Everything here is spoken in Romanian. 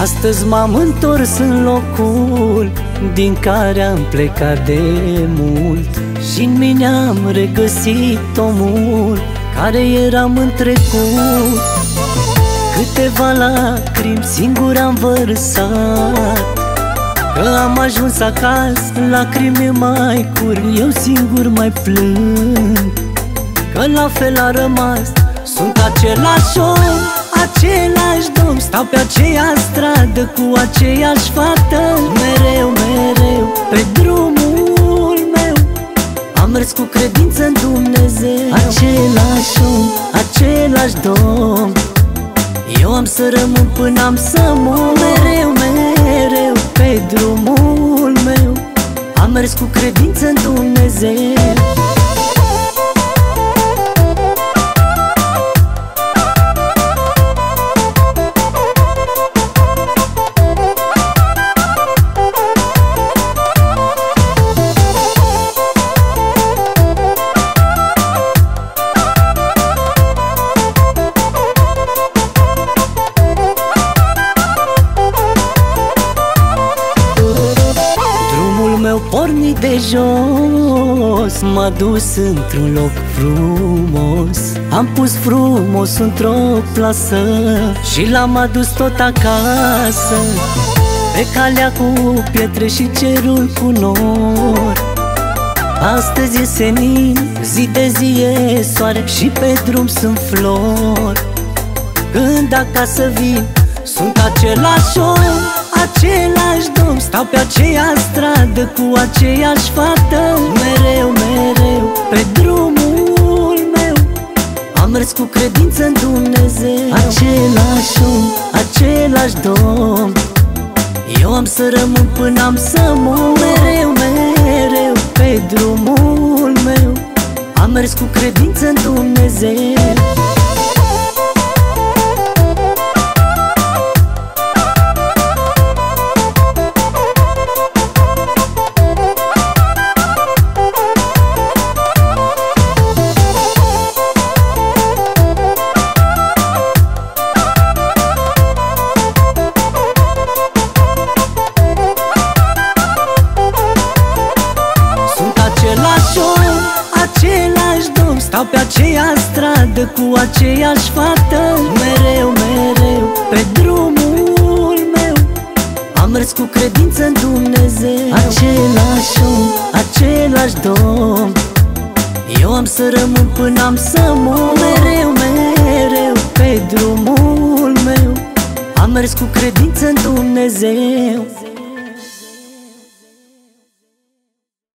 Astăzi m-am întors în locul Din care am plecat de mult și în mine am regăsit omul Care eram în trecut. Câteva lacrimi singur am vărsat Că am ajuns acasă, lacrimi mai cur Eu singur mai plâng. Că la fel a rămas Sunt același om, același domn Stau pe aceeași stradă cu aceeași fată. Mereu, mereu, pe drumul meu Am mers cu credință în Dumnezeu. Același om, același domn Eu am să rămân până am să mor. Mereu, mereu, pe drumul meu Am mers cu credință în Dumnezeu meu pornit de jos M-a dus într-un loc frumos. Am pus frumos într-o plasă Și l-am adus tot acasă. Pe calea cu pietre și cerul cu nor. Astăzi e senin, zi de zi e soare Și pe drum sunt flori. Când acasă vin, sunt același om Același domn, stau pe aceeași stradă Cu aceeași fată. Mereu, mereu, pe drumul meu Am mers cu credință în Dumnezeu. Același om, același domn Eu am să rămân până am să mor. Mereu, mereu, pe drumul meu Am mers cu credință în Dumnezeu pe aceeași stradă cu aceeași fată. Mereu, mereu, pe drumul meu Am mers cu credință în Dumnezeu. Același om, același domn Eu am să rămân până am să mor. Mereu, mereu, pe drumul meu Am mers cu credință în Dumnezeu